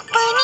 Apa